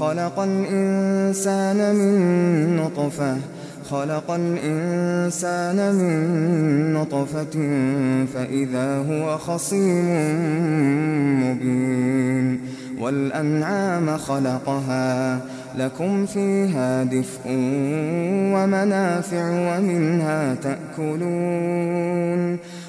خلق الإنسان من نطفة خلق الإنسان من نطفة فإذا هو خصيم مبين. والأنعام خلقها لكم فيها دفء ومنافع ومنها تأكلون.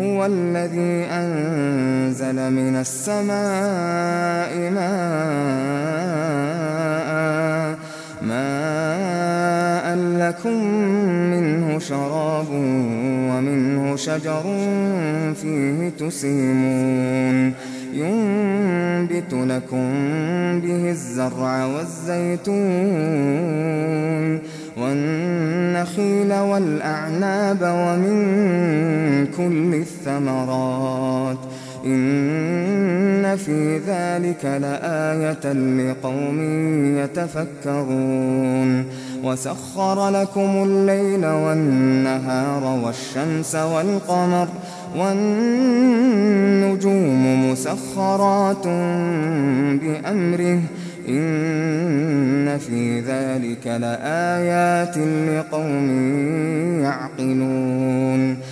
هو الذي أنزل من السماء ماء ماء لكم منه شراب ومنه شجر فيه تسيمون. ينبت لكم به الزرع والزيتون والنخيل والأعناب ومن كل الثمرات. إن في ذلك لآية لقوم يتفكرون. وسخر لكم الليل والنهار والشمس والقمر والنجوم مسخرات بأمره. إن في ذلك لآيات لقوم يعقلون.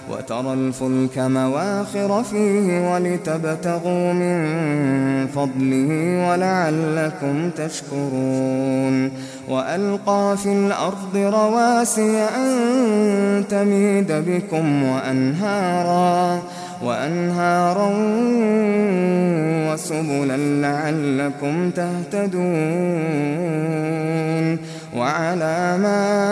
وترى الفلك مواخر فيه ولتبتغوا من فضله ولعلكم تشكرون وألقى في الأرض رواسي أن تميد بكم وأنهارا وأنهارا وسبلا لعلكم تهتدون وعلامات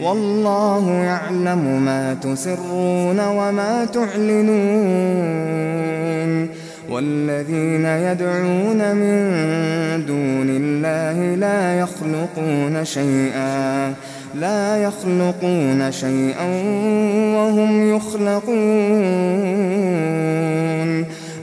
والله يعلم ما تسرون وما تعلنون والذين يدعون من دون الله لا يخلقون شيئا لا يخلقون شيئا وهم يخلقون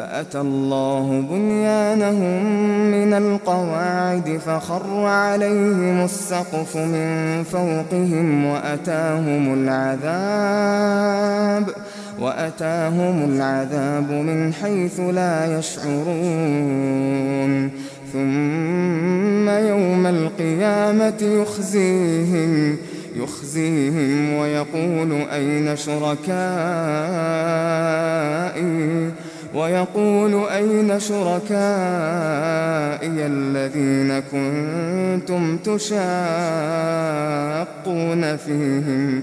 فأتى الله بنيانهم من القواعد فخر عليهم السقف من فوقهم وأتاهم العذاب وأتاهم العذاب من حيث لا يشعرون. ثم يوم القيامة يخزيهم يخزيهم ويقول أين شركائي؟ ويقول أين شركائي الذين كنتم تشاقون فيهم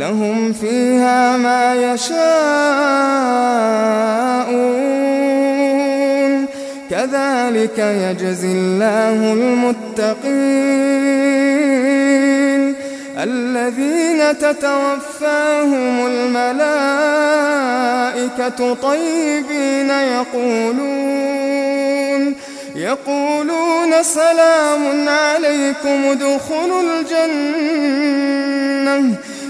لهم فيها ما يشاءون. كذلك يجزي الله المتقين. الذين تتوفاهم الملائكة طيبين يقولون يقولون سلام عليكم ادخلوا الجنة.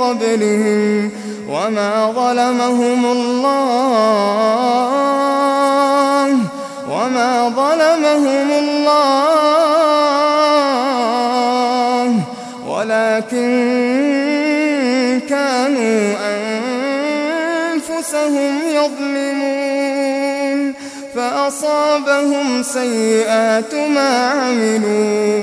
قبلهم وما ظلمهم الله وما ظلمهم الله ولكن كانوا أنفسهم يظلمون فأصابهم سيئات ما عملوا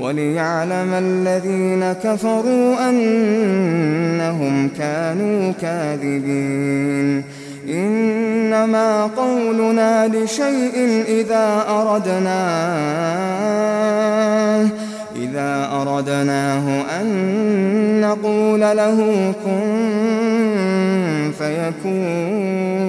وليعلم الذين كفروا أنهم كانوا كاذبين. إنما قولنا لشيء إذا أردناه إذا أردناه أن نقول له كن فيكون.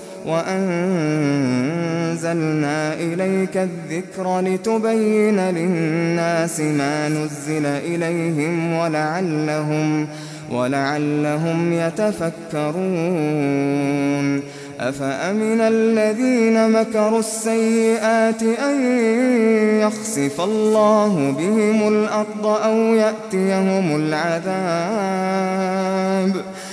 وأنزلنا إليك الذكر لتبين للناس ما نزل إليهم ولعلهم ولعلهم يتفكرون. أفأمن الذين مكروا السيئات أن يخسف الله بهم الأرض أو يأتيهم العذاب ۖ؟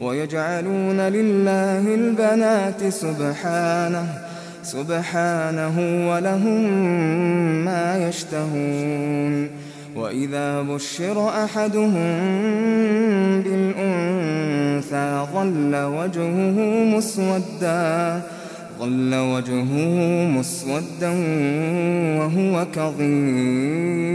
ويجعلون لله البنات سبحانه سبحانه ولهم ما يشتهون. وإذا بشر أحدهم بالأنثى ظل وجهه مسودا ظل وجهه مسودا وهو كظيم.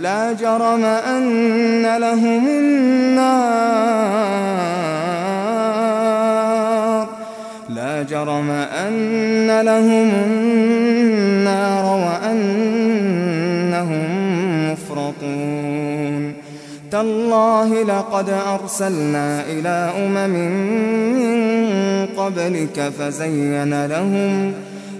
لا جرم أن لهم النار. لا جرم أن لهم النار وأنهم مفرطون. تالله لقد أرسلنا إلى أمم من قبلك فزين لهم فزين لهم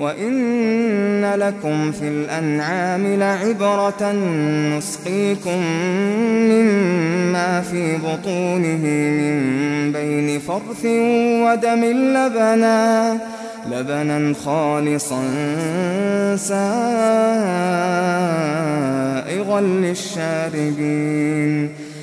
وإن لكم في الأنعام لعبرة نسقيكم مما في بطونه من بين فرث ودم لبنا لبنا خالصا سائغا للشاربين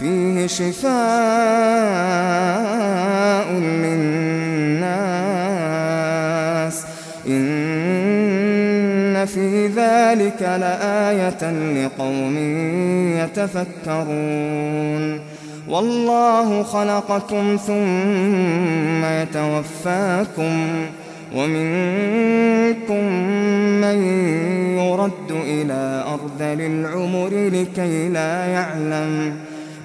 فيه شفاء للناس. إن في ذلك لآية لقوم يتفكرون. والله خلقكم ثم يتوفاكم ومنكم من يرد إلى أرذل العمر لكي لا يعلم.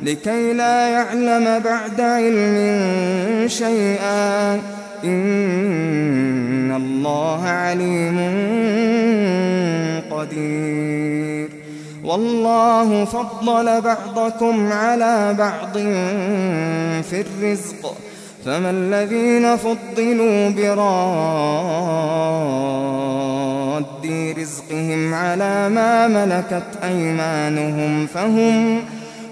لكي لا يعلم بعد علم شيئا. إن الله عليم قدير. والله فضل بعضكم على بعض في الرزق. فما الذين فضلوا براد رزقهم على ما ملكت أيمانهم فهم فهم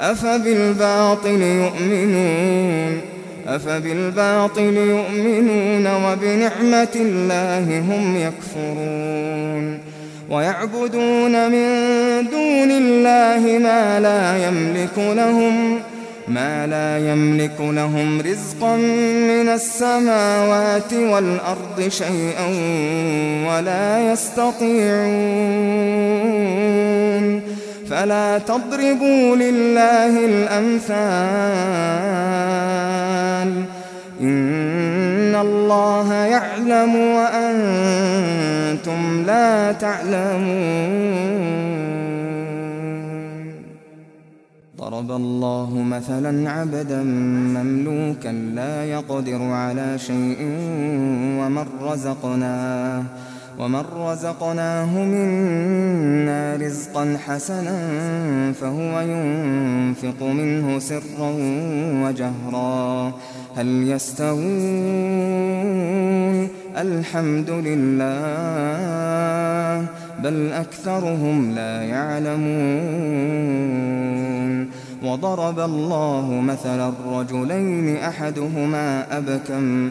أفبالباطل يؤمنون؟ أفبالباطل يؤمنون وبنعمة الله هم يكفرون؟ ويعبدون من دون الله ما لا يملك لهم ما لا يملك لهم رزقا من السماوات والأرض شيئا ولا يستطيعون. فلا تضربوا لله الأمثال. إن الله يعلم وأنتم لا تعلمون. ضرب الله مثلا عبدا مملوكا لا يقدر على شيء ومن رزقناه. ومن رزقناه منا رزقا حسنا فهو ينفق منه سرا وجهرا هل يستوون؟ الحمد لله بل أكثرهم لا يعلمون. وضرب الله مثلا الرجلين أحدهما أبكم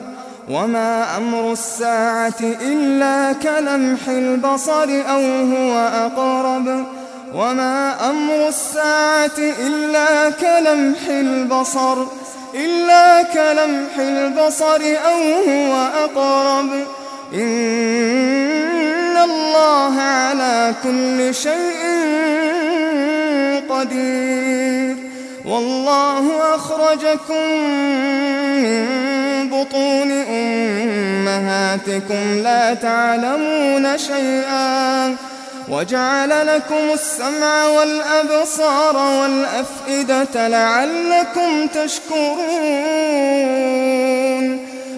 وما أمر الساعة إلا كلمح البصر أو هو أقرب وما أمر الساعة إلا كلمح البصر إلا كلمح البصر أو هو أقرب إن الله على كل شيء قدير والله أخرجكم من بطون أمهاتكم لا تعلمون شيئا وجعل لكم السمع والأبصار والأفئدة لعلكم تشكرون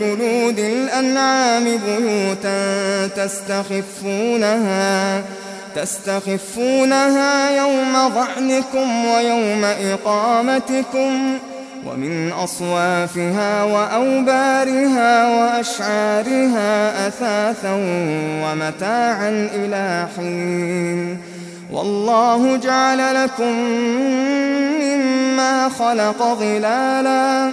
جلود الأنعام بيوتا تستخفونها تستخفونها يوم ظعنكم ويوم إقامتكم ومن أصوافها وأوبارها وأشعارها أثاثا ومتاعا إلى حين. والله جعل لكم مما خلق ظلالا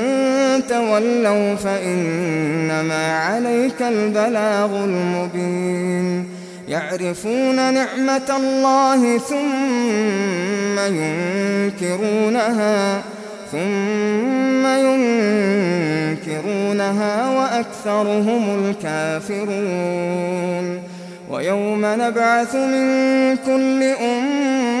تولوا فإنما عليك البلاغ المبين. يعرفون نعمة الله ثم ينكرونها ثم ينكرونها وأكثرهم الكافرون. ويوم نبعث من كل أمة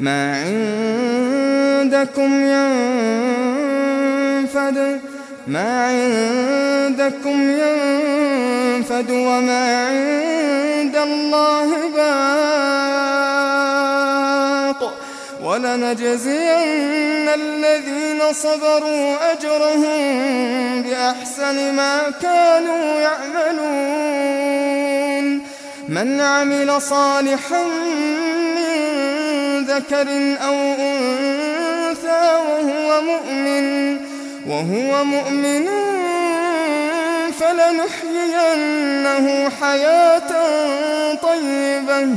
ما عندكم ينفد ما عندكم ينفد وما عند الله باق. ولنجزين الذين صبروا أجرهم بأحسن ما كانوا يعملون. من عمل صالحا ذكر أو أنثى وهو مؤمن وهو مؤمن فلنحيينه حياة طيبة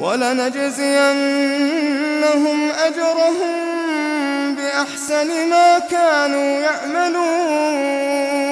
ولنجزينهم أجرهم بأحسن ما كانوا يعملون.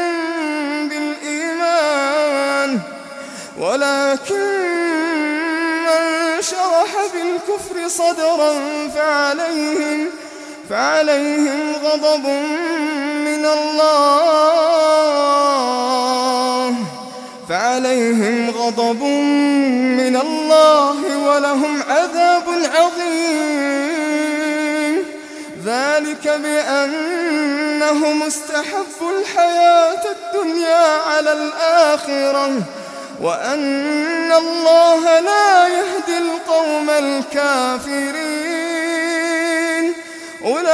ولكن من شرح بالكفر صدرا فعليهم فعليهم غضب من الله فعليهم غضب من الله ولهم عذاب عظيم ذلك بأنهم استحبوا الحياة الدنيا على الآخرة وأن الله لا يهدي القوم الكافرين. أولئك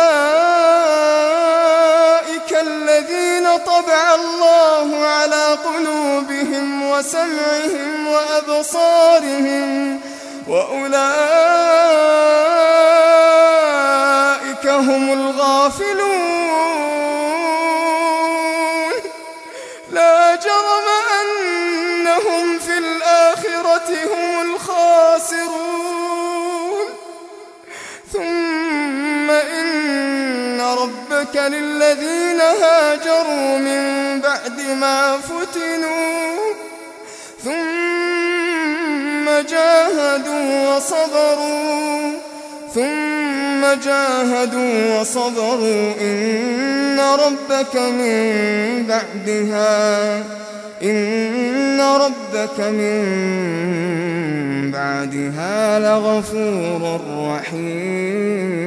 الذين طبع الله على قلوبهم وسمعهم وأبصارهم. وأولئك هم الغالبون ربك للذين هاجروا من بعد ما فتنوا ثم جاهدوا وصبروا ثم جاهدوا وصبروا إن ربك من بعدها إن ربك من بعدها لغفور رحيم.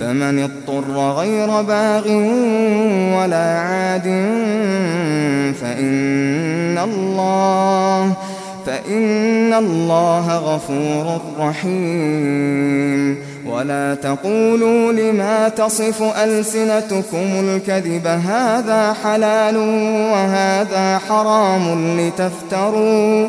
فمن اضطر غير باغ ولا عاد فإن الله فإن الله غفور رحيم. ولا تقولوا لما تصف ألسنتكم الكذب هذا حلال وهذا حرام لتفتروا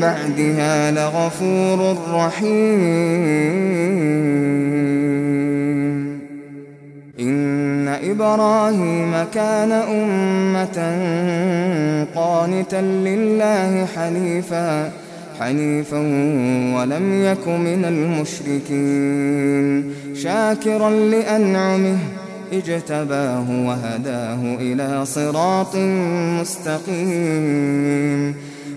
بعدها لغفور رحيم. إن إبراهيم كان أمة قانتا لله حنيفاً حنيفا ولم يك من المشركين. شاكرا لأنعمه اجتباه وهداه إلى صراط مستقيم.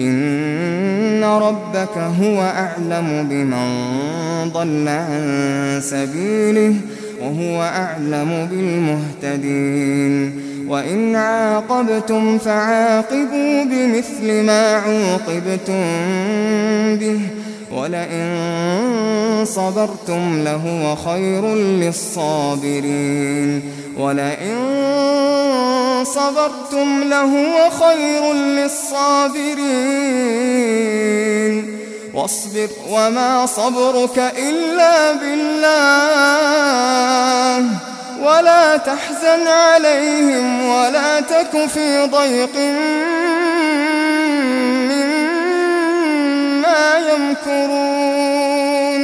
إن ربك هو أعلم بمن ضل عن سبيله وهو أعلم بالمهتدين وإن عاقبتم فعاقبوا بمثل ما عوقبتم به ولئن صبرتم لهو خير للصابرين. ولئن صبرتم لهو خير للصابرين. واصبر وما صبرك إلا بالله. ولا تحزن عليهم ولا تك في ضيق يمكرون.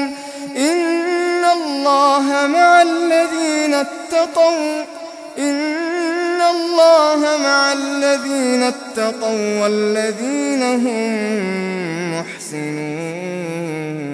إن الله مع الذين اتقوا. إن الله مع الذين اتقوا والذين هم محسنون.